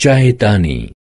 Chahitani